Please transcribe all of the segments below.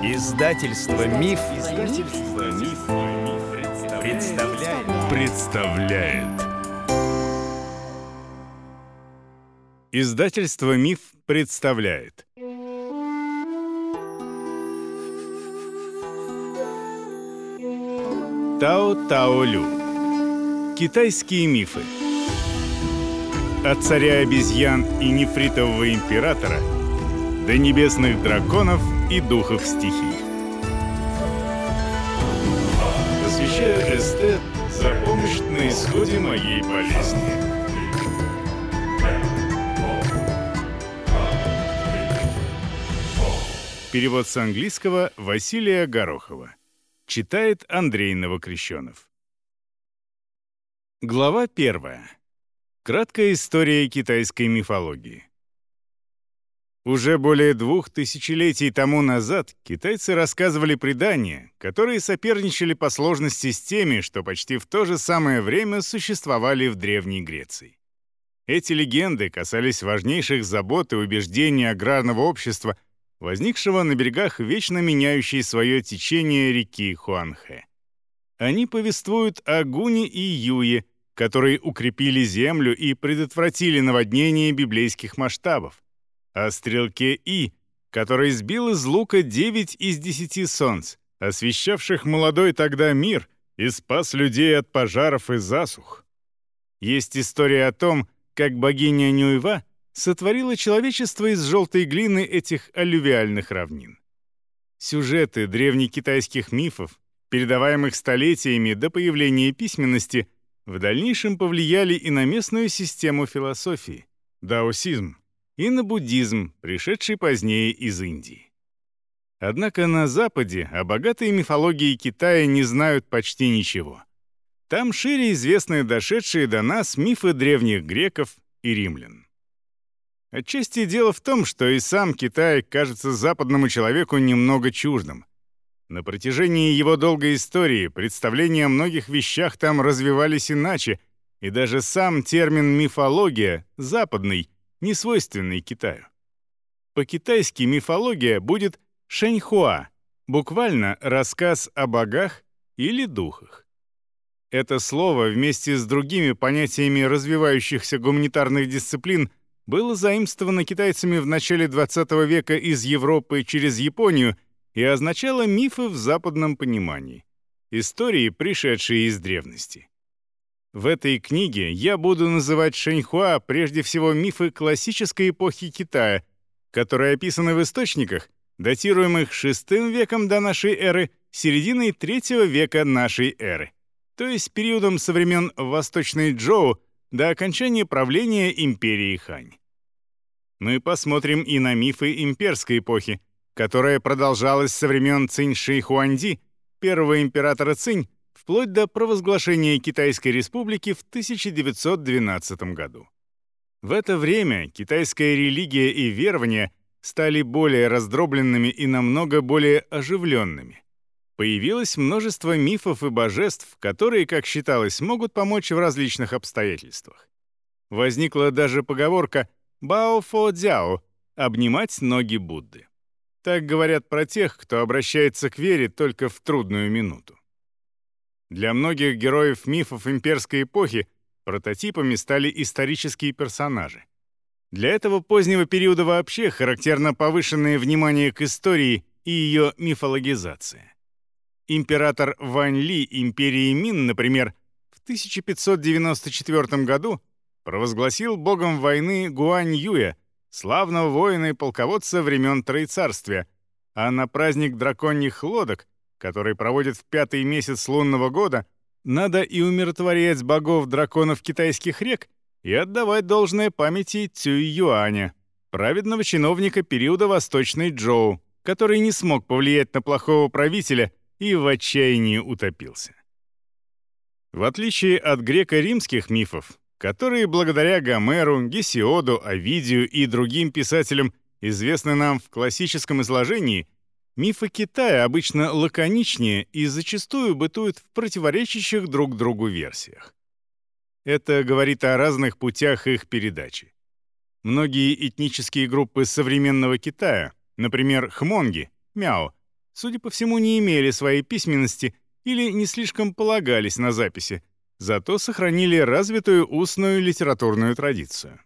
Издательство Миф, Издательство Миф, представляет. представляет. Издательство Миф представляет. Тао Тао Лю. Китайские мифы. От царя обезьян и нефритового императора до небесных драконов и духов стихий. Посвящаю эстет за помощь на исходе моей болезни. Перевод с английского Василия Горохова. Читает Андрей Новокрещенов. Глава первая. Краткая история китайской мифологии. Уже более двух тысячелетий тому назад китайцы рассказывали предания, которые соперничали по сложности с теми, что почти в то же самое время существовали в Древней Греции. Эти легенды касались важнейших забот и убеждений аграрного общества – возникшего на берегах вечно меняющей свое течение реки Хуанхэ. Они повествуют о Гуне и Юе, которые укрепили землю и предотвратили наводнение библейских масштабов, о стрелке И, который сбил из лука 9 из 10 солнц, освещавших молодой тогда мир и спас людей от пожаров и засух. Есть история о том, как богиня Нюйва сотворило человечество из желтой глины этих аллювиальных равнин. Сюжеты древнекитайских мифов, передаваемых столетиями до появления письменности, в дальнейшем повлияли и на местную систему философии, даосизм, и на буддизм, пришедший позднее из Индии. Однако на Западе о богатой мифологии Китая не знают почти ничего. Там шире известны дошедшие до нас мифы древних греков и римлян. Отчасти дело в том, что и сам Китай кажется западному человеку немного чуждым. На протяжении его долгой истории представления о многих вещах там развивались иначе, и даже сам термин «мифология» — западный, не свойственный Китаю. По-китайски мифология будет «шэньхуа», буквально «рассказ о богах» или «духах». Это слово вместе с другими понятиями развивающихся гуманитарных дисциплин было заимствовано китайцами в начале XX века из Европы через Японию и означало мифы в западном понимании. Истории, пришедшие из древности. В этой книге я буду называть Шэньхуа прежде всего мифы классической эпохи Китая, которые описаны в источниках, датируемых VI веком до нашей эры, серединой III века нашей эры, то есть периодом со времен Восточной Джоу до окончания правления империи Хань. Мы посмотрим и на мифы имперской эпохи, которая продолжалась со времен Цинь-Ши Хуанди, первого императора Цинь, вплоть до провозглашения Китайской республики в 1912 году. В это время китайская религия и верования стали более раздробленными и намного более оживленными. Появилось множество мифов и божеств, которые, как считалось, могут помочь в различных обстоятельствах. Возникла даже поговорка «бао фо дзяо» — обнимать ноги Будды. Так говорят про тех, кто обращается к вере только в трудную минуту. Для многих героев мифов имперской эпохи прототипами стали исторические персонажи. Для этого позднего периода вообще характерно повышенное внимание к истории и ее мифологизация. Император Вань Ли империи Мин, например, в 1594 году провозгласил богом войны Гуань Юя, славного воина и полководца времен Троецарствия, а на праздник драконьих лодок, который проводит в пятый месяц лунного года, надо и умиротворять богов драконов китайских рек и отдавать должное памяти Цюй Юаня, праведного чиновника периода Восточной Джоу, который не смог повлиять на плохого правителя и в отчаянии утопился. В отличие от греко-римских мифов, которые благодаря Гомеру, Гесиоду, Овидию и другим писателям известны нам в классическом изложении, мифы Китая обычно лаконичнее и зачастую бытуют в противоречащих друг другу версиях. Это говорит о разных путях их передачи. Многие этнические группы современного Китая, например, хмонги, мяо, судя по всему, не имели своей письменности или не слишком полагались на записи, зато сохранили развитую устную литературную традицию.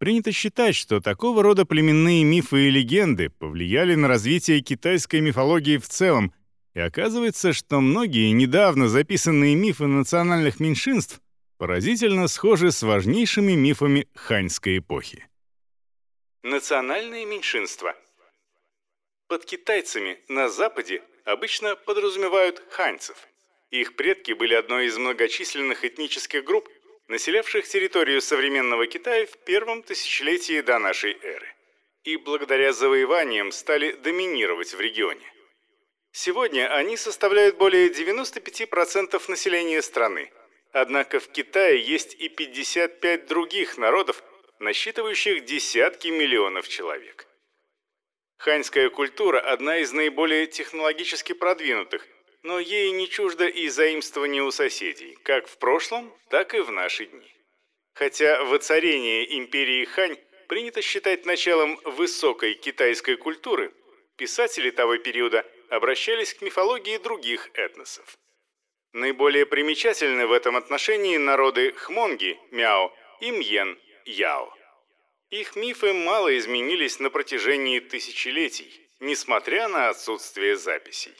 Принято считать, что такого рода племенные мифы и легенды повлияли на развитие китайской мифологии в целом, и оказывается, что многие недавно записанные мифы национальных меньшинств поразительно схожи с важнейшими мифами ханьской эпохи. Национальные меньшинства Под китайцами на Западе обычно подразумевают ханьцев. Их предки были одной из многочисленных этнических групп, населявших территорию современного Китая в первом тысячелетии до нашей эры, и благодаря завоеваниям стали доминировать в регионе. Сегодня они составляют более 95% населения страны, однако в Китае есть и 55 других народов, насчитывающих десятки миллионов человек. Ханьская культура – одна из наиболее технологически продвинутых – но ей не чуждо и заимствование у соседей, как в прошлом, так и в наши дни. Хотя воцарение империи Хань принято считать началом высокой китайской культуры, писатели того периода обращались к мифологии других этносов. Наиболее примечательны в этом отношении народы Хмонги, Мяо и Мьен, Яо. Их мифы мало изменились на протяжении тысячелетий, несмотря на отсутствие записей.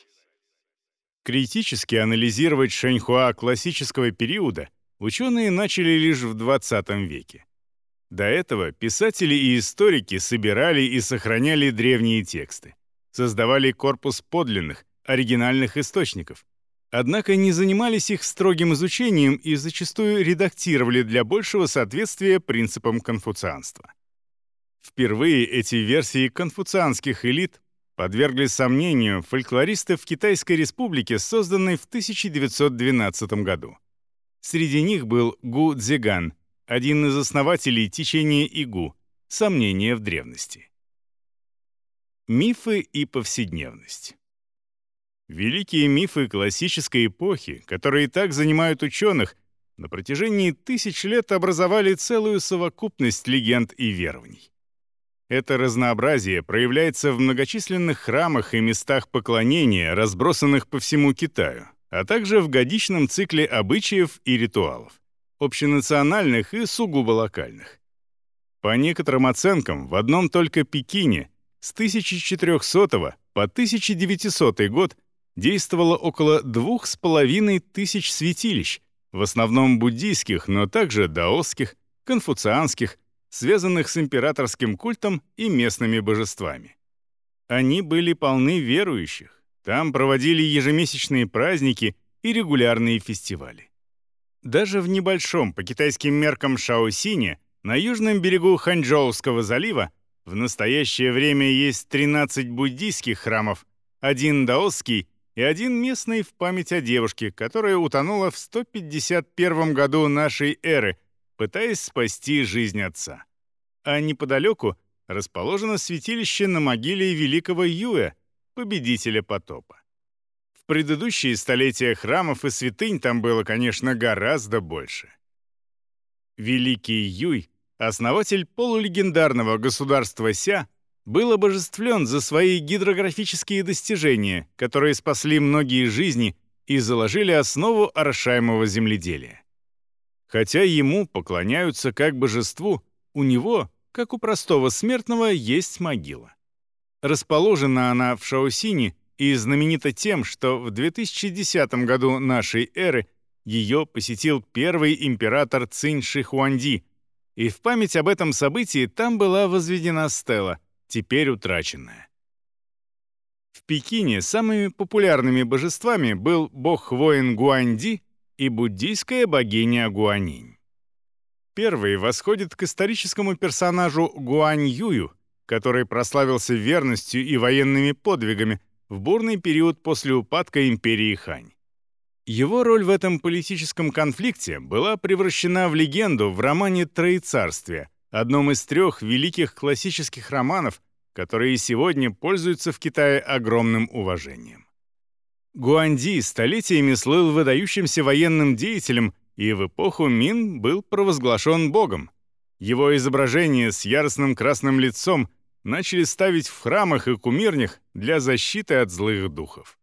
Критически анализировать Шэньхуа классического периода ученые начали лишь в 20 веке. До этого писатели и историки собирали и сохраняли древние тексты, создавали корпус подлинных, оригинальных источников, однако не занимались их строгим изучением и зачастую редактировали для большего соответствия принципам конфуцианства. Впервые эти версии конфуцианских элит подвергли сомнению фольклористы в Китайской республике, созданной в 1912 году. Среди них был Гу Цзиган, один из основателей течения Игу, сомнения в древности. Мифы и повседневность. Великие мифы классической эпохи, которые так занимают ученых, на протяжении тысяч лет образовали целую совокупность легенд и верований. Это разнообразие проявляется в многочисленных храмах и местах поклонения, разбросанных по всему Китаю, а также в годичном цикле обычаев и ритуалов, общенациональных и сугубо локальных. По некоторым оценкам, в одном только Пекине с 1400 по 1900 год действовало около двух с половиной тысяч святилищ, в основном буддийских, но также даосских, конфуцианских, связанных с императорским культом и местными божествами. Они были полны верующих, там проводили ежемесячные праздники и регулярные фестивали. Даже в небольшом по китайским меркам Шаосине, на южном берегу Ханчжоуского залива, в настоящее время есть 13 буддийских храмов, один даосский и один местный в память о девушке, которая утонула в 151 году нашей эры – пытаясь спасти жизнь отца. А неподалеку расположено святилище на могиле великого Юэ, победителя потопа. В предыдущие столетия храмов и святынь там было, конечно, гораздо больше. Великий Юй, основатель полулегендарного государства Ся, был обожествлен за свои гидрографические достижения, которые спасли многие жизни и заложили основу орошаемого земледелия. Хотя ему поклоняются как божеству, у него, как у простого смертного, есть могила. Расположена она в Шаосине и знаменита тем, что в 2010 году нашей эры ее посетил первый император Цинь Шихуанди, и в память об этом событии там была возведена стела, теперь утраченная. В Пекине самыми популярными божествами был бог-воин Гуанди и буддийская богиня Гуанинь. Первый восходит к историческому персонажу Гуань Юю, который прославился верностью и военными подвигами в бурный период после упадка империи Хань. Его роль в этом политическом конфликте была превращена в легенду в романе «Троецарствие», одном из трех великих классических романов, которые сегодня пользуются в Китае огромным уважением. Гуанди столетиями слыл выдающимся военным деятелем и в эпоху Мин был провозглашен богом. Его изображение с яростным красным лицом начали ставить в храмах и кумирнях для защиты от злых духов.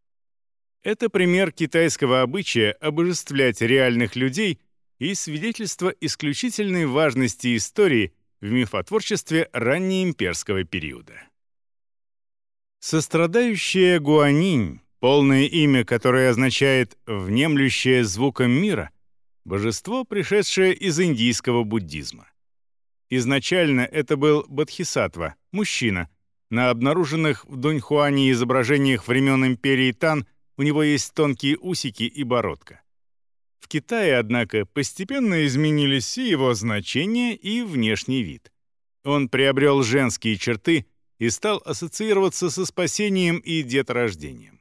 Это пример китайского обычая обожествлять реальных людей и свидетельство исключительной важности истории в мифотворчестве раннеимперского периода. Сострадающая Гуанинь, полное имя, которое означает «внемлющее звуком мира», божество, пришедшее из индийского буддизма. Изначально это был Бодхисаттва, мужчина. На обнаруженных в Дуньхуане изображениях времен империи Тан у него есть тонкие усики и бородка. В Китае, однако, постепенно изменились и его значение, и внешний вид. Он приобрел женские черты и стал ассоциироваться со спасением и деторождением.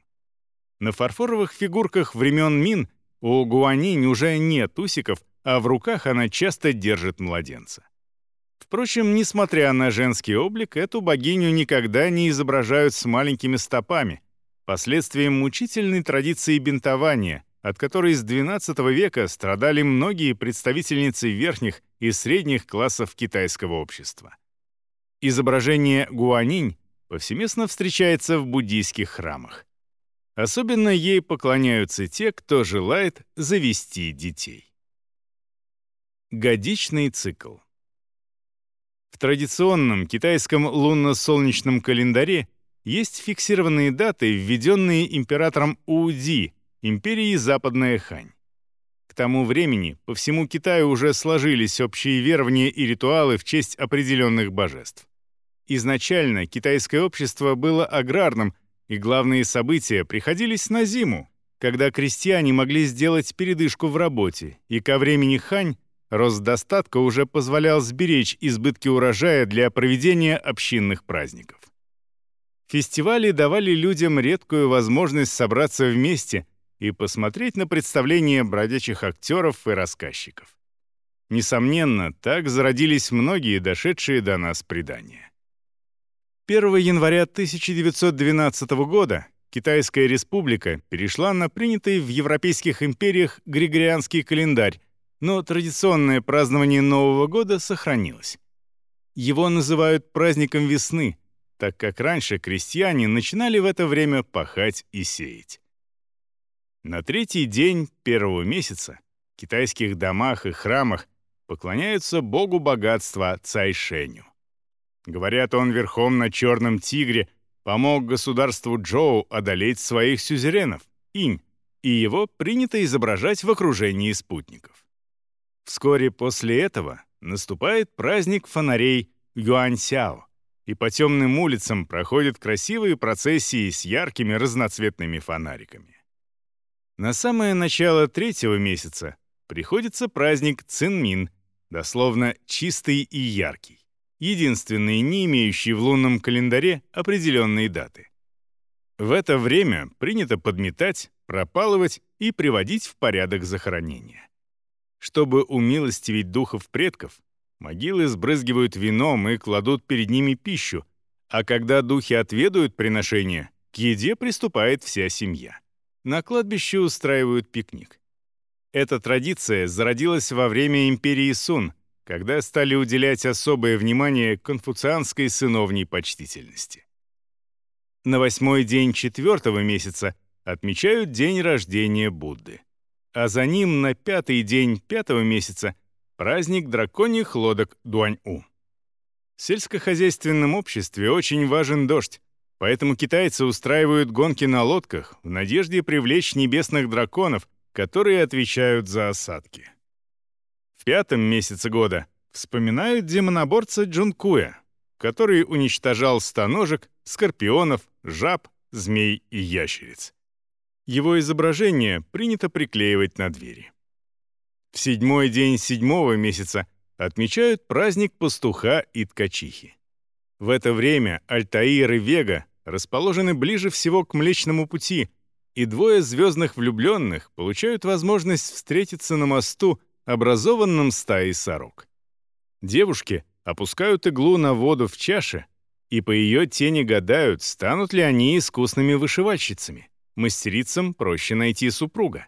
На фарфоровых фигурках времен Мин у Гуанинь уже нет усиков, а в руках она часто держит младенца. Впрочем, несмотря на женский облик, эту богиню никогда не изображают с маленькими стопами, последствием мучительной традиции бинтования, от которой с XII века страдали многие представительницы верхних и средних классов китайского общества. Изображение гуанинь повсеместно встречается в буддийских храмах. Особенно ей поклоняются те, кто желает завести детей. Годичный цикл В традиционном китайском лунно-солнечном календаре есть фиксированные даты, введенные императором Уди империи Западная Хань. К тому времени по всему Китаю уже сложились общие верования и ритуалы в честь определенных божеств. Изначально китайское общество было аграрным, и главные события приходились на зиму, когда крестьяне могли сделать передышку в работе, и ко времени Хань рост достатка уже позволял сберечь избытки урожая для проведения общинных праздников. Фестивали давали людям редкую возможность собраться вместе и посмотреть на представления бродячих актеров и рассказчиков. Несомненно, так зародились многие дошедшие до нас предания. 1 января 1912 года Китайская республика перешла на принятый в европейских империях Григорианский календарь, но традиционное празднование Нового года сохранилось. Его называют праздником весны, так как раньше крестьяне начинали в это время пахать и сеять. На третий день первого месяца в китайских домах и храмах поклоняются богу богатства Цайшеню. Говорят, он верхом на черном тигре помог государству Джоу одолеть своих сюзеренов, инь, и его принято изображать в окружении спутников. Вскоре после этого наступает праздник фонарей Юаньсяо, и по темным улицам проходят красивые процессии с яркими разноцветными фонариками. На самое начало третьего месяца приходится праздник Цинмин, дословно «чистый и яркий», единственный, не имеющий в лунном календаре определенные даты. В это время принято подметать, пропалывать и приводить в порядок захоронения. Чтобы умилостивить духов предков, могилы сбрызгивают вином и кладут перед ними пищу, а когда духи отведают приношение, к еде приступает вся семья на кладбище устраивают пикник. Эта традиция зародилась во время империи Сун, когда стали уделять особое внимание конфуцианской сыновней почтительности. На восьмой день четвертого месяца отмечают день рождения Будды, а за ним на пятый день пятого месяца праздник драконьих лодок Дуань-У. В сельскохозяйственном обществе очень важен дождь, Поэтому китайцы устраивают гонки на лодках в надежде привлечь небесных драконов, которые отвечают за осадки. Пятом месяце года вспоминают демоноборца Джункуя, который уничтожал стоножек, скорпионов, жаб, змей и ящериц. Его изображение принято приклеивать на двери. В седьмой день седьмого месяца отмечают праздник пастуха и ткачихи. В это время Альтаир и Вега расположены ближе всего к Млечному Пути, и двое звездных влюбленных получают возможность встретиться на мосту, образованном стаей сорок. Девушки опускают иглу на воду в чаше, и по ее тени гадают, станут ли они искусными вышивальщицами. Мастерицам проще найти супруга.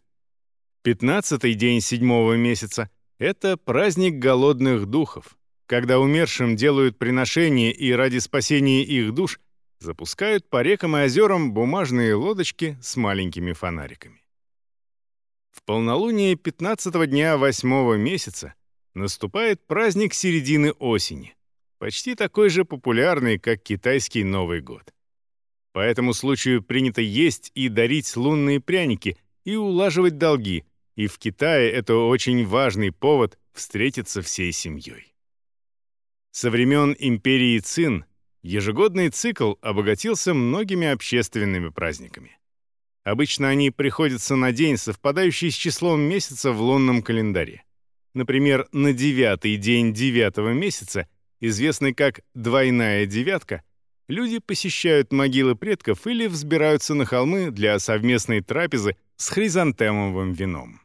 Пятнадцатый день седьмого месяца — это праздник голодных духов, когда умершим делают приношения и ради спасения их душ запускают по рекам и озерам бумажные лодочки с маленькими фонариками. В полнолуние 15 дня восьмого месяца наступает праздник середины осени, почти такой же популярный, как китайский Новый год. По этому случаю принято есть и дарить лунные пряники и улаживать долги, и в Китае это очень важный повод встретиться всей семьей. Со времен империи Цин ежегодный цикл обогатился многими общественными праздниками. Обычно они приходятся на день, совпадающий с числом месяца в лунном календаре. Например, на девятый день девятого месяца, известный как «двойная девятка», люди посещают могилы предков или взбираются на холмы для совместной трапезы с хризантемовым вином.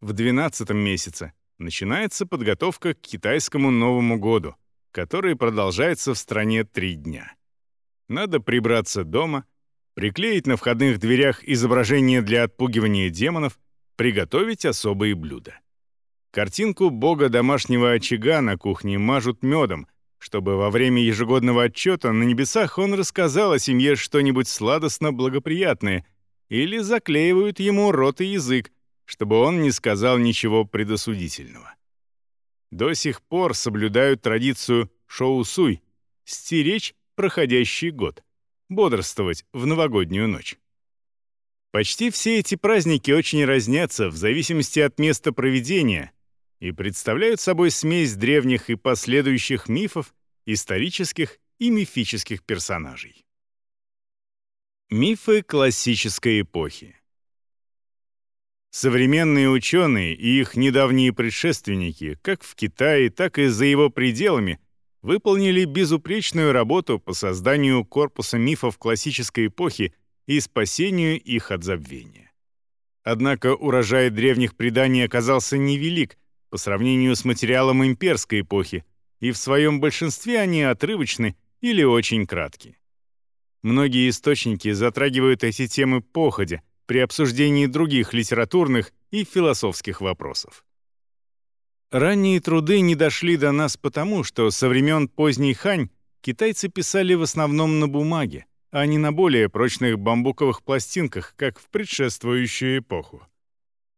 В двенадцатом месяце начинается подготовка к китайскому Новому году, который продолжается в стране три дня. Надо прибраться дома, приклеить на входных дверях изображение для отпугивания демонов, приготовить особые блюда. Картинку бога домашнего очага на кухне мажут медом, чтобы во время ежегодного отчета на небесах он рассказал о семье что-нибудь сладостно-благоприятное или заклеивают ему рот и язык, чтобы он не сказал ничего предосудительного. До сих пор соблюдают традицию шоу-суй — стеречь проходящий год, бодрствовать в новогоднюю ночь. Почти все эти праздники очень разнятся в зависимости от места проведения и представляют собой смесь древних и последующих мифов, исторических и мифических персонажей. Мифы классической эпохи Современные ученые и их недавние предшественники, как в Китае, так и за его пределами, выполнили безупречную работу по созданию корпуса мифов классической эпохи и спасению их от забвения. Однако урожай древних преданий оказался невелик по сравнению с материалом имперской эпохи, и в своем большинстве они отрывочны или очень кратки. Многие источники затрагивают эти темы походя, при обсуждении других литературных и философских вопросов. Ранние труды не дошли до нас потому, что со времен поздней Хань китайцы писали в основном на бумаге, а не на более прочных бамбуковых пластинках, как в предшествующую эпоху.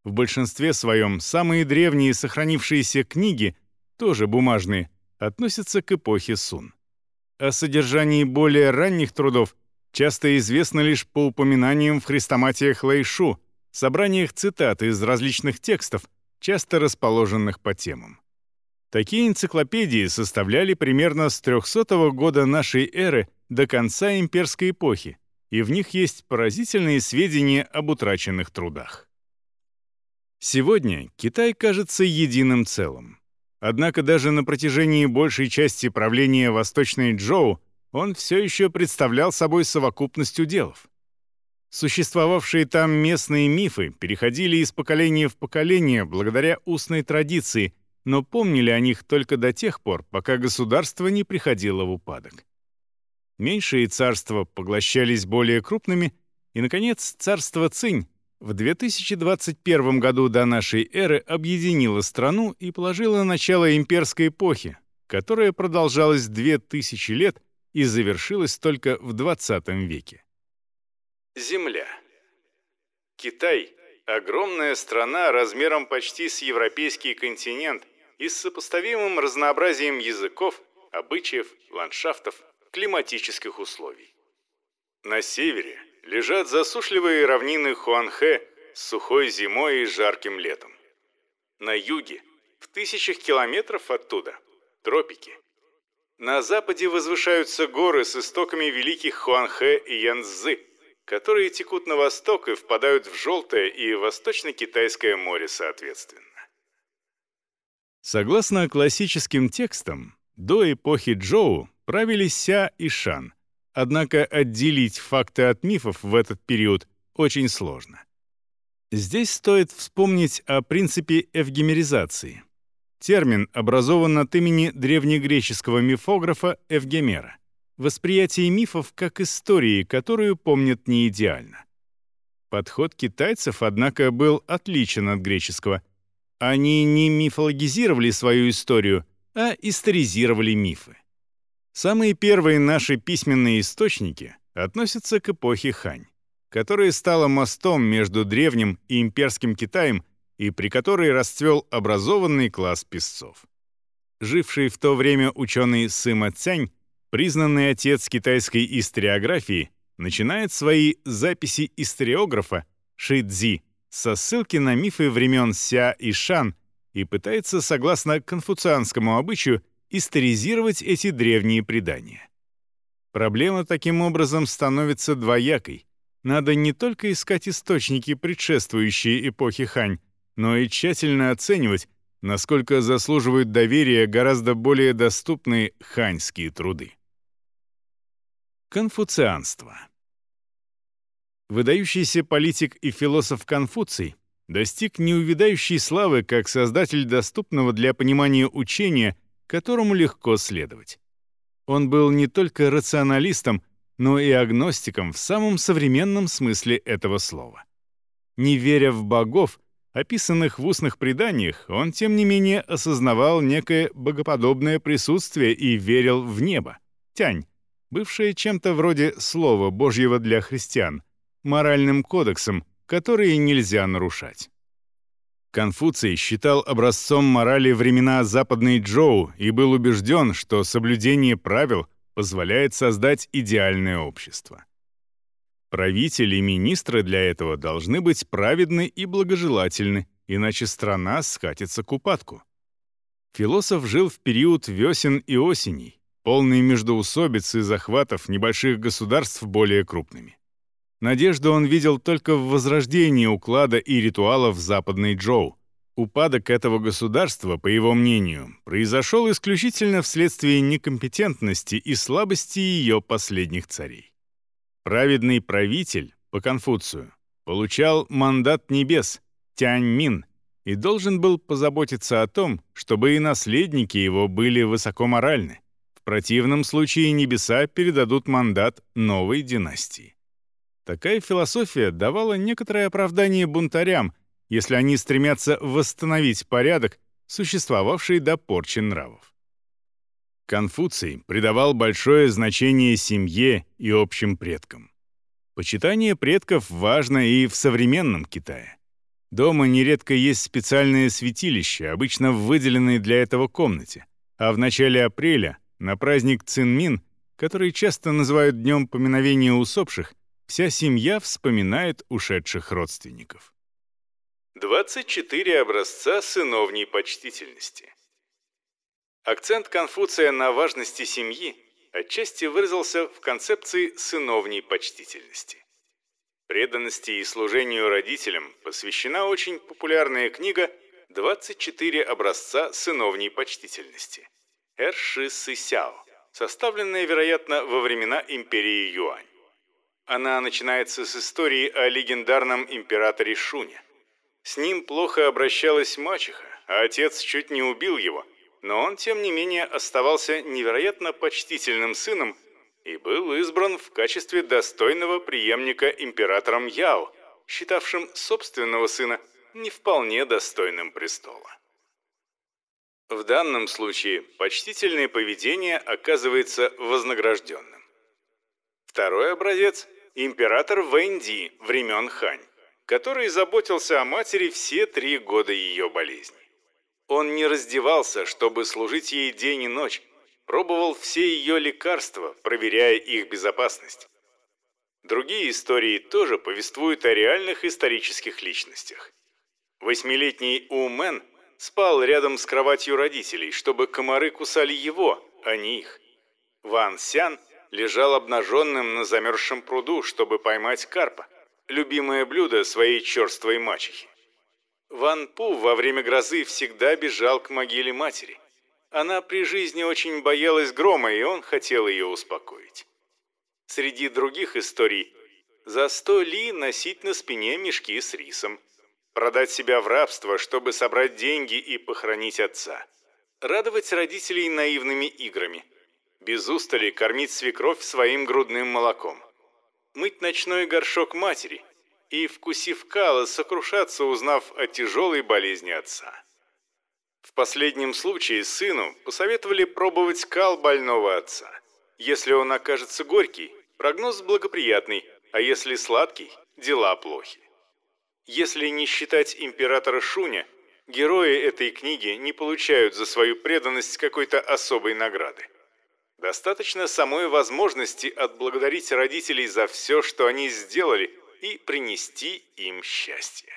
В большинстве своем самые древние сохранившиеся книги, тоже бумажные, относятся к эпохе Сун. О содержании более ранних трудов часто известно лишь по упоминаниям в хрестоматиях Лэйшу, собраниях цитат из различных текстов, часто расположенных по темам. Такие энциклопедии составляли примерно с 300 года нашей эры до конца имперской эпохи, и в них есть поразительные сведения об утраченных трудах. Сегодня Китай кажется единым целым. Однако даже на протяжении большей части правления Восточной Джоу он все еще представлял собой совокупность уделов. Существовавшие там местные мифы переходили из поколения в поколение благодаря устной традиции, но помнили о них только до тех пор, пока государство не приходило в упадок. Меньшие царства поглощались более крупными, и, наконец, царство Цинь в 2021 году до нашей эры объединило страну и положило начало имперской эпохи, которая продолжалась 2000 лет и завершилась только в 20 веке. Земля. Китай — огромная страна размером почти с европейский континент и с сопоставимым разнообразием языков, обычаев, ландшафтов, климатических условий. На севере лежат засушливые равнины Хуанхэ с сухой зимой и жарким летом. На юге, в тысячах километров оттуда, тропики — на западе возвышаются горы с истоками великих Хуанхэ и Янцзы, которые текут на восток и впадают в Желтое и Восточно-Китайское море соответственно. Согласно классическим текстам, до эпохи Джоу правили Ся и Шан, однако отделить факты от мифов в этот период очень сложно. Здесь стоит вспомнить о принципе эвгемеризации, Термин образован от имени древнегреческого мифографа Эвгемера. Восприятие мифов как истории, которую помнят не идеально. Подход китайцев, однако, был отличен от греческого. Они не мифологизировали свою историю, а историзировали мифы. Самые первые наши письменные источники относятся к эпохе Хань, которая стала мостом между древним и имперским Китаем и при которой расцвел образованный класс писцов. Живший в то время ученый Сыма Цянь, признанный отец китайской историографии, начинает свои записи историографа Шидзи со ссылки на мифы времен Ся и Шан и пытается, согласно конфуцианскому обычаю, историзировать эти древние предания. Проблема таким образом становится двоякой. Надо не только искать источники, предшествующие эпохе Хань, но и тщательно оценивать, насколько заслуживают доверия гораздо более доступные ханьские труды. Конфуцианство Выдающийся политик и философ Конфуций достиг неувидающей славы как создатель доступного для понимания учения, которому легко следовать. Он был не только рационалистом, но и агностиком в самом современном смысле этого слова. Не веря в богов, описанных в устных преданиях, он, тем не менее, осознавал некое богоподобное присутствие и верил в небо, тянь, бывшее чем-то вроде слова Божьего для христиан, моральным кодексом, который нельзя нарушать. Конфуций считал образцом морали времена Западной Джоу и был убежден, что соблюдение правил позволяет создать идеальное общество. Правители и министры для этого должны быть праведны и благожелательны, иначе страна скатится к упадку. Философ жил в период весен и осеней, полный междоусобиц и захватов небольших государств более крупными. Надежду он видел только в возрождении уклада и ритуалов Западной Джоу. Упадок этого государства, по его мнению, произошел исключительно вследствие некомпетентности и слабости ее последних царей. Праведный правитель, по Конфуцию, получал мандат небес, Тяньмин, и должен был позаботиться о том, чтобы и наследники его были высокоморальны. Противном случае небеса передадут мандат новой династии. Такая философия давала некоторое оправдание бунтарям, если они стремятся восстановить порядок, существовавший до порчи нравов. Конфуций придавал большое значение семье и общим предкам. Почитание предков важно и в современном Китае. Дома нередко есть специальные святилища, обычно выделенные для этого комнате, а в начале апреля, на праздник Цинмин, который часто называют Днем поминовения усопших, Вся семья вспоминает ушедших родственников. 24 образца сыновней почтительности. Акцент Конфуция на важности семьи отчасти выразился в концепции сыновней почтительности. Преданности и служению родителям посвящена очень популярная книга «24 образца сыновней почтительности» Эрши Сысяо, составленная, вероятно, во времена империи Юань. Она начинается с истории о легендарном императоре Шуне. С ним плохо обращалась мачеха, а отец чуть не убил его, но он, тем не менее, оставался невероятно почтительным сыном и был избран в качестве достойного преемника императором Яо, считавшим собственного сына не вполне достойным престола. В данном случае почтительное поведение оказывается вознагражденным. Второй образец император Вэнди времен Хань, который заботился о матери все три года ее болезни. Он не раздевался, чтобы служить ей день и ночь, пробовал все ее лекарства, проверяя их безопасность. Другие истории тоже повествуют о реальных исторических личностях. Восьмилетний Умен спал рядом с кроватью родителей, чтобы комары кусали его, а не их. Ван Сян лежал обнаженным на замерзшем пруду, чтобы поймать карпа, любимое блюдо своей черствой мачехи. Ван Пу во время грозы всегда бежал к могиле матери. Она при жизни очень боялась грома, и он хотел ее успокоить. Среди других историй за сто ли носить на спине мешки с рисом, продать себя в рабство, чтобы собрать деньги и похоронить отца, радовать родителей наивными играми – без устали кормить свекровь своим грудным молоком, мыть ночной горшок матери и, вкусив кала, сокрушаться, узнав о тяжелой болезни отца. В последнем случае сыну посоветовали пробовать кал больного отца. Если он окажется горький, прогноз благоприятный, а если сладкий, дела плохи. Если не считать императора Шуня, герои этой книги не получают за свою преданность какой-то особой награды. Достаточно самой возможности отблагодарить родителей за все, что они сделали, и принести им счастье.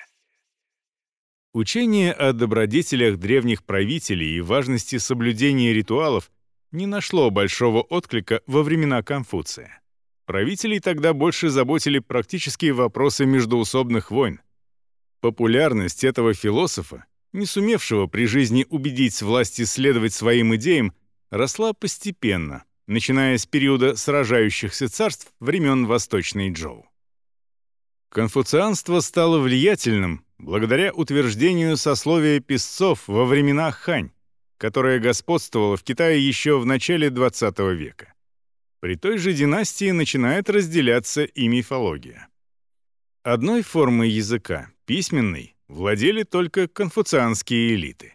Учение о добродетелях древних правителей и важности соблюдения ритуалов не нашло большого отклика во времена Конфуция. Правителей тогда больше заботили практические вопросы междоусобных войн. Популярность этого философа, не сумевшего при жизни убедить власти следовать своим идеям, росла постепенно, начиная с периода сражающихся царств времен Восточной Джоу. Конфуцианство стало влиятельным благодаря утверждению сословия писцов во времена Хань, которое господствовало в Китае еще в начале XX века. При той же династии начинает разделяться и мифология. Одной формой языка, письменной, владели только конфуцианские элиты.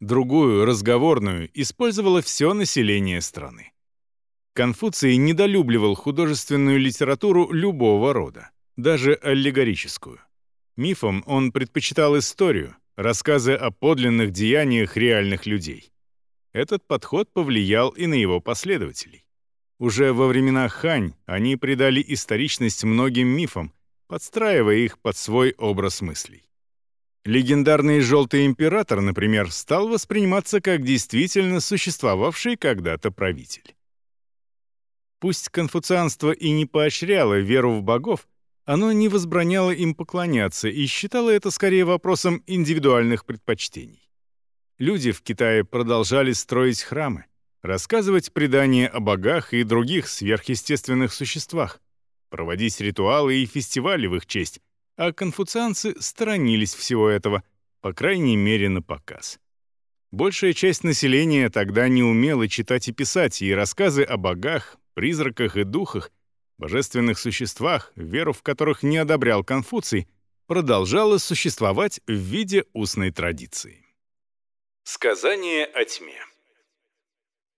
Другую, разговорную, использовало все население страны. Конфуций недолюбливал художественную литературу любого рода, даже аллегорическую. Мифом он предпочитал историю, рассказы о подлинных деяниях реальных людей. Этот подход повлиял и на его последователей. Уже во времена Хань они придали историчность многим мифам, подстраивая их под свой образ мыслей. Легендарный «Желтый император», например, стал восприниматься как действительно существовавший когда-то правитель. Пусть конфуцианство и не поощряло веру в богов, оно не возбраняло им поклоняться и считало это скорее вопросом индивидуальных предпочтений. Люди в Китае продолжали строить храмы, рассказывать предания о богах и других сверхъестественных существах, проводить ритуалы и фестивали в их честь, а конфуцианцы сторонились всего этого, по крайней мере, на показ. Большая часть населения тогда не умела читать и писать, и рассказы о богах, призраках и духах, божественных существах, веру в которых не одобрял Конфуций, продолжала существовать в виде устной традиции. Сказание о тьме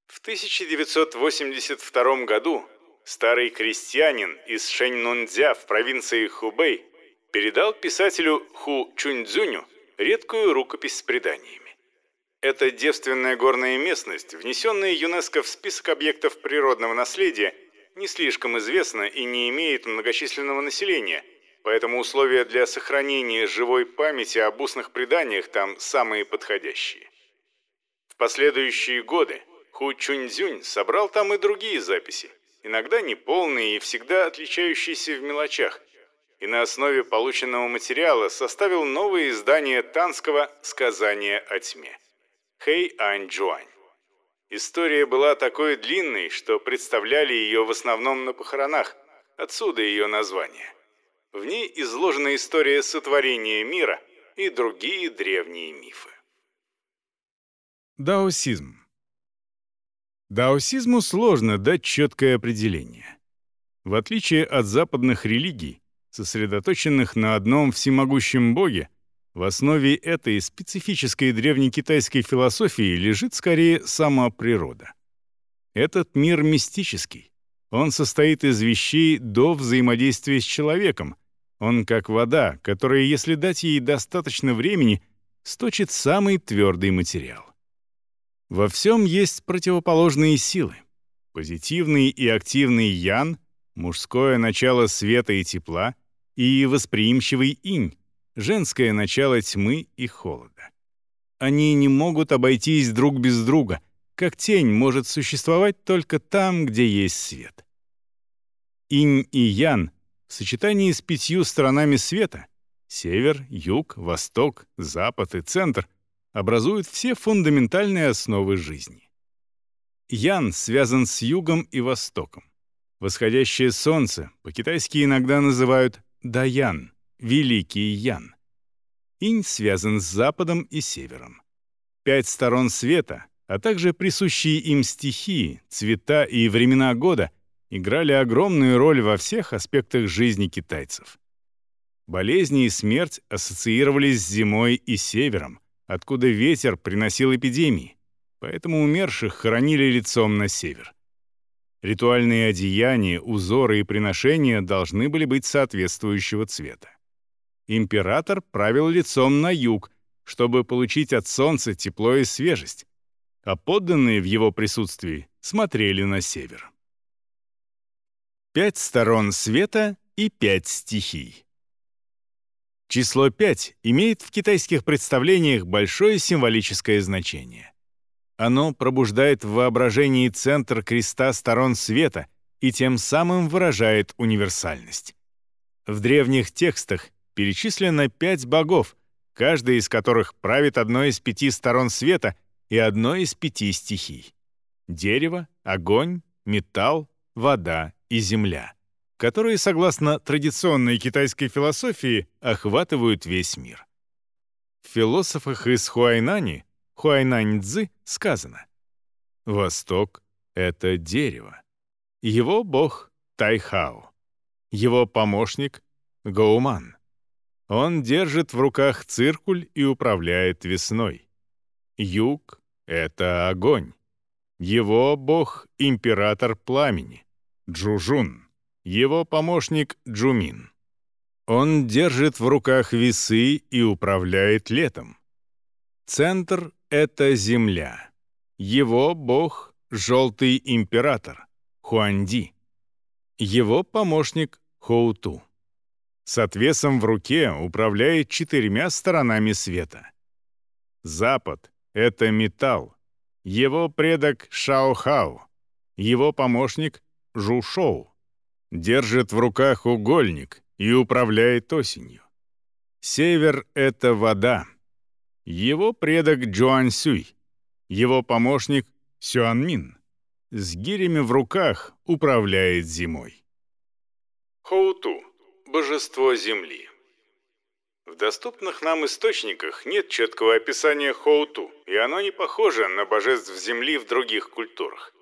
В 1982 году старый крестьянин из Шэньнунцзя в провинции Хубэй передал писателю Ху Чуньцзюню редкую рукопись с преданиями. Это девственная горная местность, внесенная ЮНЕСКО в список объектов природного наследия, не слишком известна и не имеет многочисленного населения, поэтому условия для сохранения живой памяти об устных преданиях там самые подходящие. В последующие годы Ху Чуньцзюнь собрал там и другие записи, иногда неполные и всегда отличающиеся в мелочах, и на основе полученного материала составил новое издание танского «Сказания о тьме» Хэй Ань Джуань. История была такой длинной, что представляли ее в основном на похоронах, отсюда ее название. В ней изложена история сотворения мира и другие древние мифы. Даосизм Даосизму сложно дать четкое определение. В отличие от западных религий, сосредоточенных на одном всемогущем боге, в основе этой специфической древнекитайской философии лежит скорее сама природа. Этот мир мистический. Он состоит из вещей до взаимодействия с человеком. Он как вода, которая, если дать ей достаточно времени, сточит самый твердый материал. Во всем есть противоположные силы. Позитивный и активный ян, мужское начало света и тепла, и восприимчивый инь, женское начало тьмы и холода. Они не могут обойтись друг без друга, как тень может существовать только там, где есть свет. Инь и ян в сочетании с пятью сторонами света — север, юг, восток, запад и центр — образуют все фундаментальные основы жизни. Ян связан с югом и востоком. Восходящее солнце по-китайски иногда называют Даян, Великий Ян. Инь связан с западом и севером. Пять сторон света, а также присущие им стихии, цвета и времена года играли огромную роль во всех аспектах жизни китайцев. Болезни и смерть ассоциировались с зимой и севером, откуда ветер приносил эпидемии, поэтому умерших хоронили лицом на север. Ритуальные одеяния, узоры и приношения должны были быть соответствующего цвета. Император правил лицом на юг, чтобы получить от солнца тепло и свежесть, а подданные в его присутствии смотрели на север. Пять сторон света и пять стихий. Число 5 имеет в китайских представлениях большое символическое значение. Оно пробуждает в воображении центр креста сторон света и тем самым выражает универсальность. В древних текстах перечислено пять богов, каждый из которых правит одной из пяти сторон света и одной из пяти стихий — дерево, огонь, металл, вода и земля которые, согласно традиционной китайской философии, охватывают весь мир. В философах из Хуайнани, Хуайнань-цзы, сказано «Восток — это дерево. Его бог — Тайхао. Его помощник — Гоуман. Он держит в руках циркуль и управляет весной. Юг — это огонь. Его бог — император пламени, Джужун его помощник Джумин. Он держит в руках весы и управляет летом. Центр — это Земля. Его бог — Желтый Император, Хуанди. Его помощник — Хоуту. С отвесом в руке управляет четырьмя сторонами света. Запад — это металл. Его предок Шао-Хао. Его помощник — Жу-Шоу держит в руках угольник и управляет осенью. Север — это вода. Его предок Джуансюй, его помощник Сюанмин. С гирями в руках управляет зимой. Хоуту — божество земли. В доступных нам источниках нет четкого описания Хоуту, и оно не похоже на божеств земли в других культурах.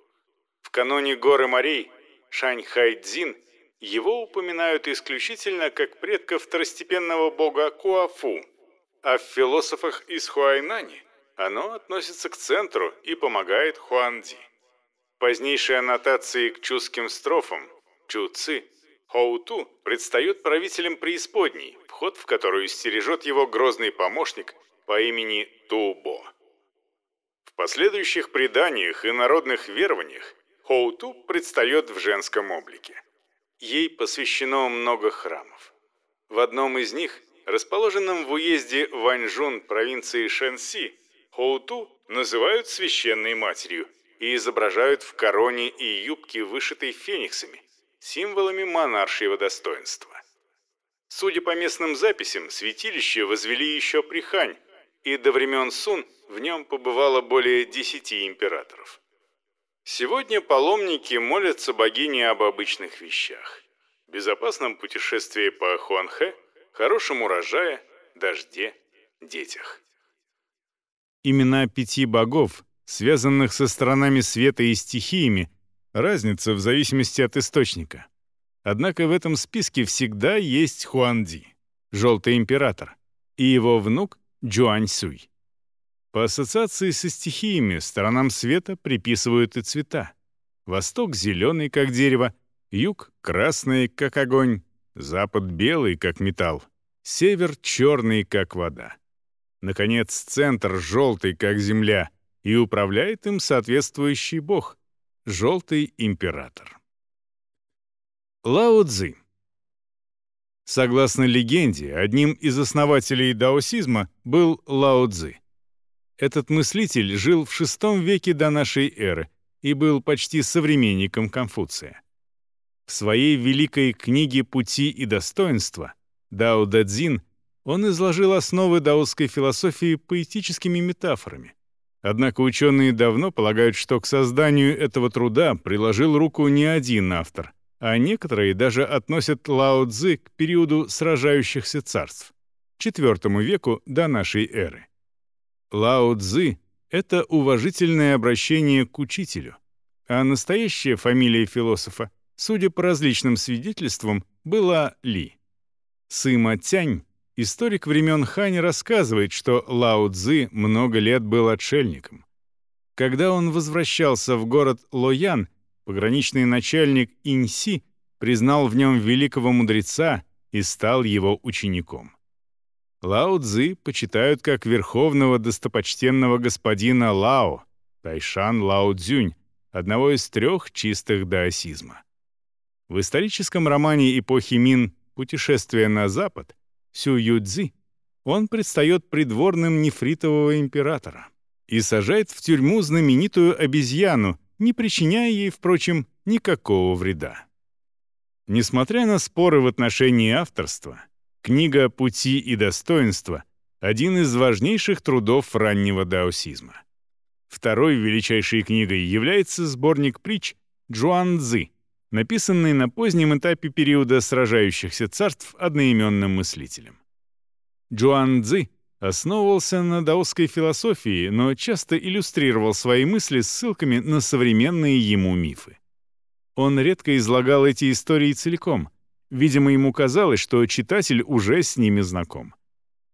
В каноне горы морей Шаньхайдзин, его упоминают исключительно как предка второстепенного бога Куафу, а в философах из Хуайнани оно относится к центру и помогает Хуанди. Позднейшие аннотации к чуским строфам, Чуци, Хоуту предстает правителем преисподней, вход в которую стережет его грозный помощник по имени Тубо. В последующих преданиях и народных верованиях Хоуту предстает в женском облике. Ей посвящено много храмов. В одном из них, расположенном в уезде Ваньжун провинции Шэньси, Хоуту называют священной матерью и изображают в короне и юбке, вышитой фениксами, символами монаршьего достоинства. Судя по местным записям, святилище возвели еще при Хань, и до времен Сун в нем побывало более десяти императоров. Сегодня паломники молятся богине об обычных вещах. Безопасном путешествии по Хуанхэ, хорошем урожае, дожде, детях. Имена пяти богов, связанных со сторонами света и стихиями, разница в зависимости от источника. Однако в этом списке всегда есть Хуанди, Желтый Император, и его внук Джуаньсуй. По ассоциации со стихиями сторонам света приписывают и цвета. Восток — зеленый, как дерево, юг — красный, как огонь, запад — белый, как металл, север — черный, как вода. Наконец, центр — желтый, как земля, и управляет им соответствующий бог — желтый император. Лао Цзи Согласно легенде, одним из основателей даосизма был Лао Цзи. Этот мыслитель жил в VI веке до нашей эры и был почти современником Конфуция. В своей великой книге «Пути и достоинства» Дао Дадзин он изложил основы даосской философии поэтическими метафорами. Однако ученые давно полагают, что к созданию этого труда приложил руку не один автор, а некоторые даже относят Лао Цзы к периоду сражающихся царств, IV веку до нашей эры. Лао Цзы — это уважительное обращение к учителю, а настоящая фамилия философа, судя по различным свидетельствам, была Ли. Сыма Тянь историк времен Хань рассказывает, что Лао Цзы много лет был отшельником. Когда он возвращался в город Лоян, пограничный начальник Иньси признал в нем великого мудреца и стал его учеником. Лао Цзы почитают как верховного достопочтенного господина Лао, Тайшан Лао Цзюнь, одного из трех чистых даосизма. В историческом романе эпохи Мин «Путешествие на запад» Сю Юцзи он предстает придворным нефритового императора и сажает в тюрьму знаменитую обезьяну, не причиняя ей, впрочем, никакого вреда. Несмотря на споры в отношении авторства, книга «Пути и достоинства» — один из важнейших трудов раннего даосизма. Второй величайшей книгой является сборник притч Джуан Цзы, написанный на позднем этапе периода сражающихся царств одноименным мыслителем. Джуан Цзы основывался на даосской философии, но часто иллюстрировал свои мысли ссылками на современные ему мифы. Он редко излагал эти истории целиком. Видимо, ему казалось, что читатель уже с ними знаком.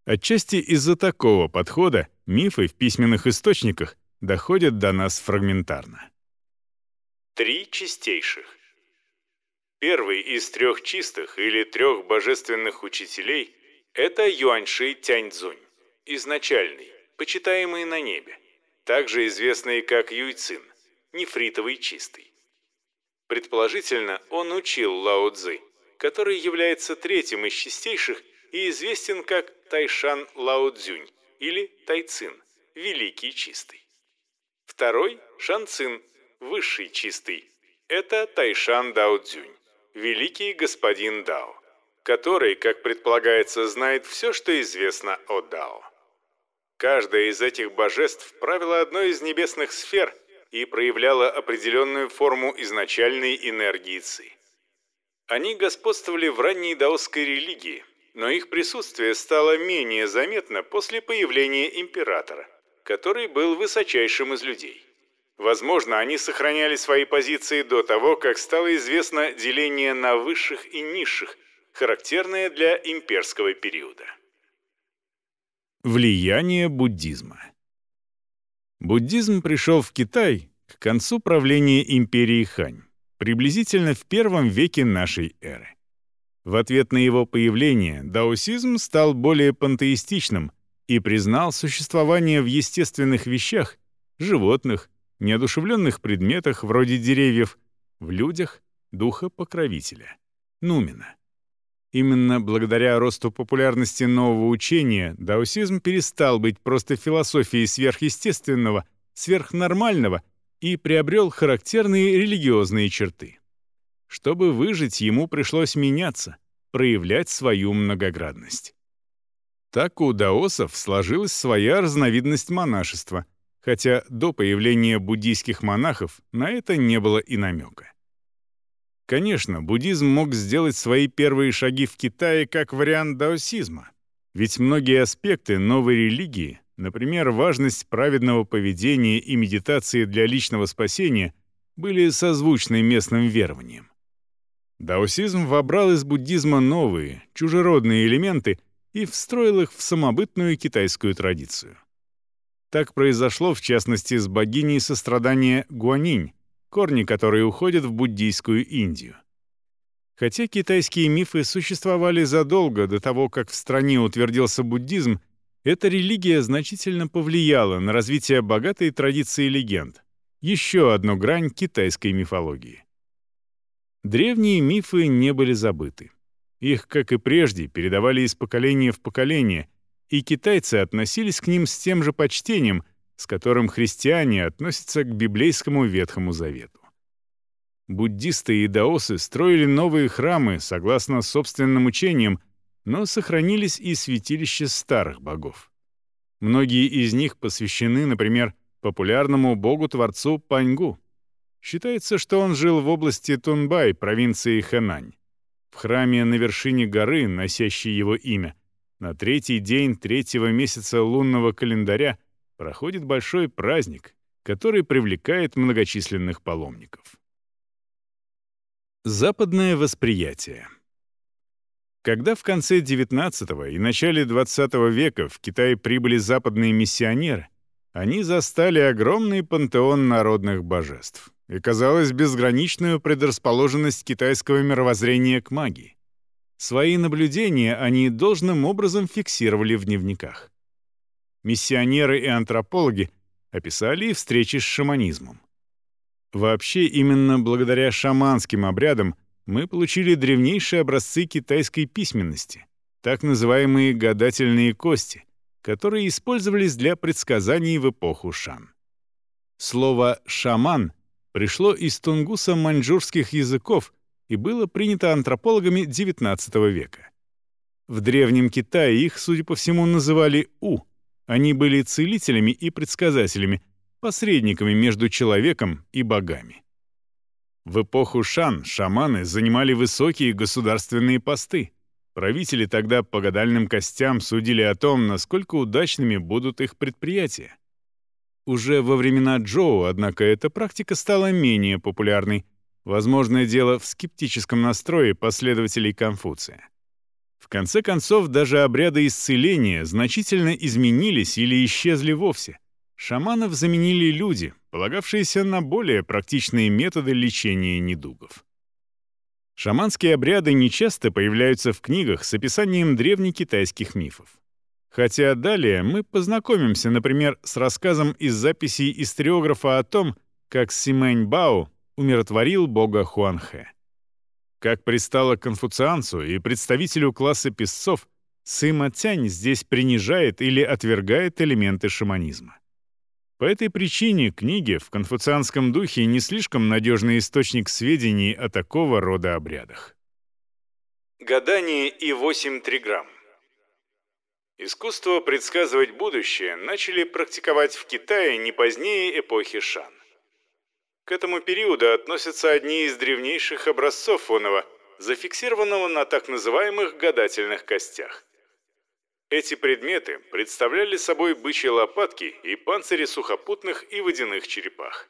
Отчасти из-за такого подхода мифы в письменных источниках доходят до нас фрагментарно. Три чистейших. Первый из трех чистых или трех божественных учителей – это Юаньши Тяньцзунь, изначальный, почитаемый на небе, также известный как Юйцин, нефритовый чистый. Предположительно, он учил Лао Цзы, который является третьим из чистейших и известен как Тайшан Лао Цзюнь или Тайцин, великий чистый. Второй – Шанцин, высший чистый. Это Тайшан Дао Цзюнь великий господин Дао, который, как предполагается, знает все, что известно о Дао. Каждая из этих божеств правила одной из небесных сфер и проявляла определенную форму изначальной энергии Ци. Они господствовали в ранней даосской религии, но их присутствие стало менее заметно после появления императора, который был высочайшим из людей. Возможно, они сохраняли свои позиции до того, как стало известно деление на высших и низших, характерное для имперского периода. Влияние буддизма Буддизм пришел в Китай к концу правления империи Хань, приблизительно в первом веке нашей эры. В ответ на его появление даосизм стал более пантеистичным и признал существование в естественных вещах, животных, неодушевленных предметах вроде деревьев, в людях — духа покровителя, нумена. Именно благодаря росту популярности нового учения даосизм перестал быть просто философией сверхъестественного, сверхнормального и приобрел характерные религиозные черты. Чтобы выжить, ему пришлось меняться, проявлять свою многоградность. Так у даосов сложилась своя разновидность монашества, хотя до появления буддийских монахов на это не было и намека. Конечно, буддизм мог сделать свои первые шаги в Китае как вариант даосизма, ведь многие аспекты новой религии, например, важность праведного поведения и медитации для личного спасения, были созвучны местным верованиям. Даосизм вобрал из буддизма новые, чужеродные элементы и встроил их в самобытную китайскую традицию. Так произошло, в частности, с богиней сострадания Гуанинь, корни которой уходят в буддийскую Индию. Хотя китайские мифы существовали задолго до того, как в стране утвердился буддизм, эта религия значительно повлияла на развитие богатой традиции легенд, еще одну грань китайской мифологии. Древние мифы не были забыты. Их, как и прежде, передавали из поколения в поколение, и китайцы относились к ним с тем же почтением, с которым христиане относятся к библейскому Ветхому Завету. Буддисты и даосы строили новые храмы согласно собственным учениям, но сохранились и святилища старых богов. Многие из них посвящены, например, популярному богу-творцу Паньгу. Считается, что он жил в области Тунбай, провинции Хэнань. В храме на вершине горы, носящей его имя, на третий день третьего месяца лунного календаря проходит большой праздник, который привлекает многочисленных паломников. Западное восприятие Когда в конце XIX и начале XX века в Китай прибыли западные миссионеры, они застали огромный пантеон народных божеств и, казалось, безграничную предрасположенность китайского мировоззрения к магии. Свои наблюдения они должным образом фиксировали в дневниках. Миссионеры и антропологи описали встречи с шаманизмом. Вообще, именно благодаря шаманским обрядам мы получили древнейшие образцы китайской письменности, так называемые гадательные кости, которые использовались для предсказаний в эпоху Шан. Слово «шаман» пришло из тунгуса маньчжурских языков и было принято антропологами XIX века. В Древнем Китае их, судя по всему, называли «у». Они были целителями и предсказателями, посредниками между человеком и богами. В эпоху Шан шаманы занимали высокие государственные посты. Правители тогда по гадальным костям судили о том, насколько удачными будут их предприятия. Уже во времена Джоу, однако, эта практика стала менее популярной. Возможное дело в скептическом настрое последователей Конфуция. В конце концов, даже обряды исцеления значительно изменились или исчезли вовсе. Шаманов заменили люди, полагавшиеся на более практичные методы лечения недугов. Шаманские обряды нечасто появляются в книгах с описанием древнекитайских мифов. Хотя далее мы познакомимся, например, с рассказом из записей историографа о том, как Симэнь Бао умиротворил бога Хуанхэ. Как пристало конфуцианцу и представителю класса песцов, Сыма Тянь здесь принижает или отвергает элементы шаманизма. По этой причине книги в конфуцианском духе не слишком надежный источник сведений о такого рода обрядах. Гадание и 8 триграмм Искусство предсказывать будущее начали практиковать в Китае не позднее эпохи Шан. К этому периоду относятся одни из древнейших образцов Фонова, зафиксированного на так называемых гадательных костях – эти предметы представляли собой бычьи лопатки и панцири сухопутных и водяных черепах.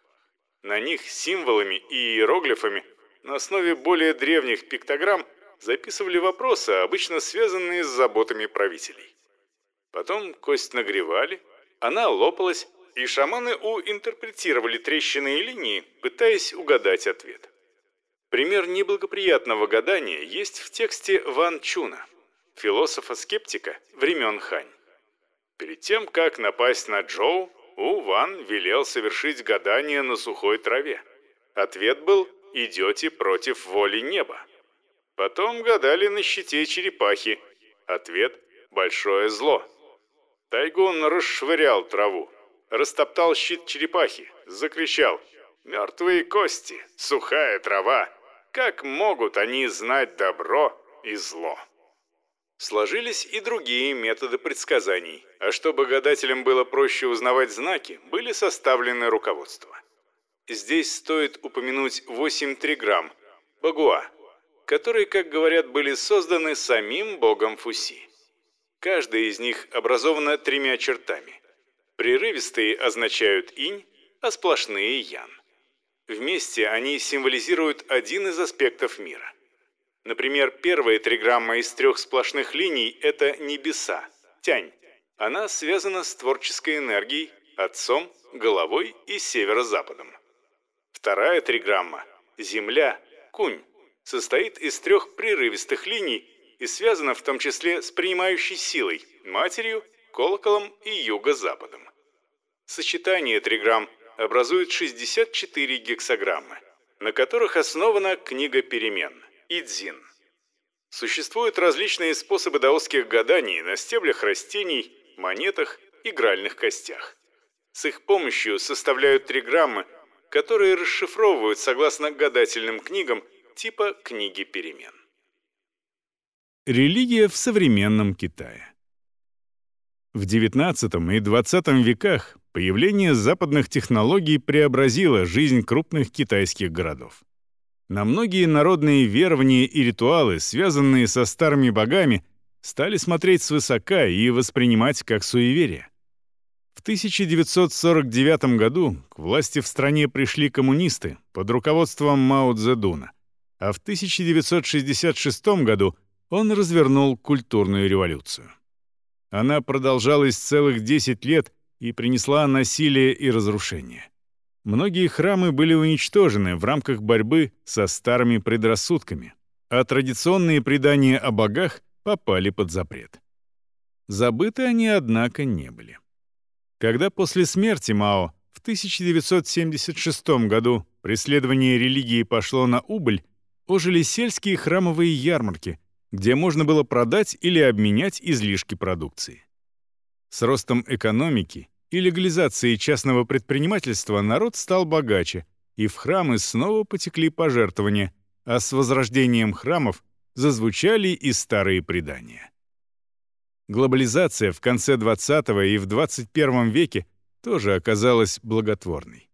На них символами и иероглифами на основе более древних пиктограмм записывали вопросы, обычно связанные с заботами правителей. Потом кость нагревали, она лопалась, и шаманы уинтерпретировали трещины и линии, пытаясь угадать ответ. Пример неблагоприятного гадания есть в тексте Ван Чуна – философа-скептика времен Хань. Перед тем, как напасть на Джоу, У Ван велел совершить гадание на сухой траве. Ответ был «идете против воли неба». Потом гадали на щите черепахи. Ответ «большое зло». Тайгун расшвырял траву, растоптал щит черепахи, закричал «Мертвые кости, сухая трава, как могут они знать добро и зло?» Сложились и другие методы предсказаний, а чтобы гадателям было проще узнавать знаки, были составлены руководства. Здесь стоит упомянуть 8 триграмм, багуа, которые, как говорят, были созданы самим богом Фуси. Каждая из них образована тремя чертами. Прерывистые означают инь, а сплошные ян. Вместе они символизируют один из аспектов мира – Например, первая триграмма из трех сплошных линий – это небеса, тянь. Она связана с творческой энергией, отцом, головой и северо-западом. Вторая триграмма – земля, кунь, состоит из трех прерывистых линий и связана в том числе с принимающей силой, матерью, колоколом и юго-западом. Сочетание триграмм образует 64 гексаграммы, на которых основана книга перемен – Идзин. Существуют различные способы даосских гаданий на стеблях растений, монетах, игральных костях. С их помощью составляют триграммы, которые расшифровывают согласно гадательным книгам типа «Книги перемен». Религия в современном Китае В XIX и XX веках появление западных технологий преобразило жизнь крупных китайских городов. На многие народные верования и ритуалы, связанные со старыми богами, стали смотреть свысока и воспринимать как суеверие. В 1949 году к власти в стране пришли коммунисты под руководством Мао Цзэдуна, а в 1966 году он развернул культурную революцию. Она продолжалась целых 10 лет и принесла насилие и разрушение. Многие храмы были уничтожены в рамках борьбы со старыми предрассудками, а традиционные предания о богах попали под запрет. Забыты они, однако, не были. Когда после смерти Мао в 1976 году преследование религии пошло на убыль, ожили сельские храмовые ярмарки, где можно было продать или обменять излишки продукции. С ростом экономики и легализацией частного предпринимательства народ стал богаче, и в храмы снова потекли пожертвования, а с возрождением храмов зазвучали и старые предания. Глобализация в конце 20 и в 21 веке тоже оказалась благотворной.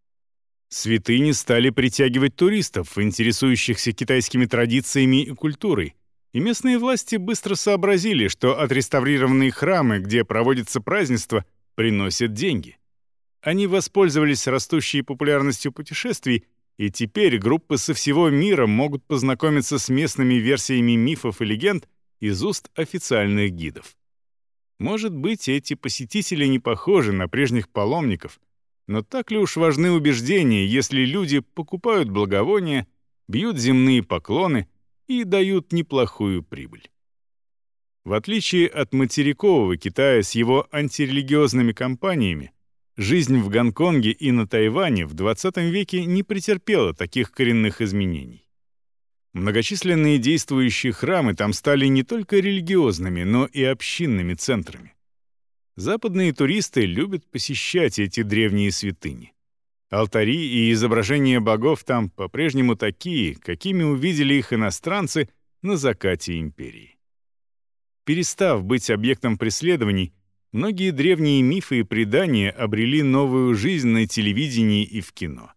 Святыни стали притягивать туристов, интересующихся китайскими традициями и культурой, и местные власти быстро сообразили, что отреставрированные храмы, где проводятся празднества, приносят деньги. Они воспользовались растущей популярностью путешествий, и теперь группы со всего мира могут познакомиться с местными версиями мифов и легенд из уст официальных гидов. Может быть, эти посетители не похожи на прежних паломников, но так ли уж важны убеждения, если люди покупают благовония, бьют земные поклоны и дают неплохую прибыль? В отличие от материкового Китая с его антирелигиозными кампаниями, жизнь в Гонконге и на Тайване в 20 веке не претерпела таких коренных изменений. Многочисленные действующие храмы там стали не только религиозными, но и общинными центрами. Западные туристы любят посещать эти древние святыни. Алтари и изображения богов там по-прежнему такие, какими увидели их иностранцы на закате империи. Перестав быть объектом преследований, многие древние мифы и предания обрели новую жизнь на телевидении и в кино.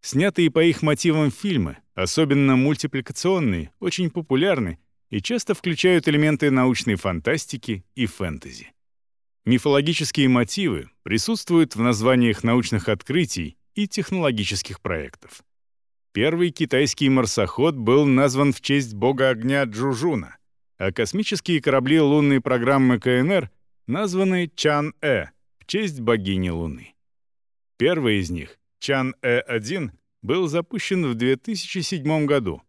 Снятые по их мотивам фильмы, особенно мультипликационные, очень популярны и часто включают элементы научной фантастики и фэнтези. Мифологические мотивы присутствуют в названиях научных открытий и технологических проектов. Первый китайский марсоход был назван в честь бога огня Джужуна, а космические корабли лунной программы КНР названы Чан-Э в честь богини Луны. Первый из них, Чан-Э-1, был запущен в 2007 году,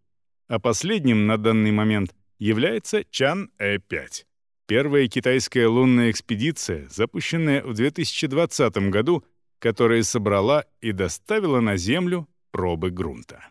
а последним на данный момент является Чан-Э5. Первая китайская лунная экспедиция, запущенная в 2020 году, которая собрала и доставила на Землю пробы грунта.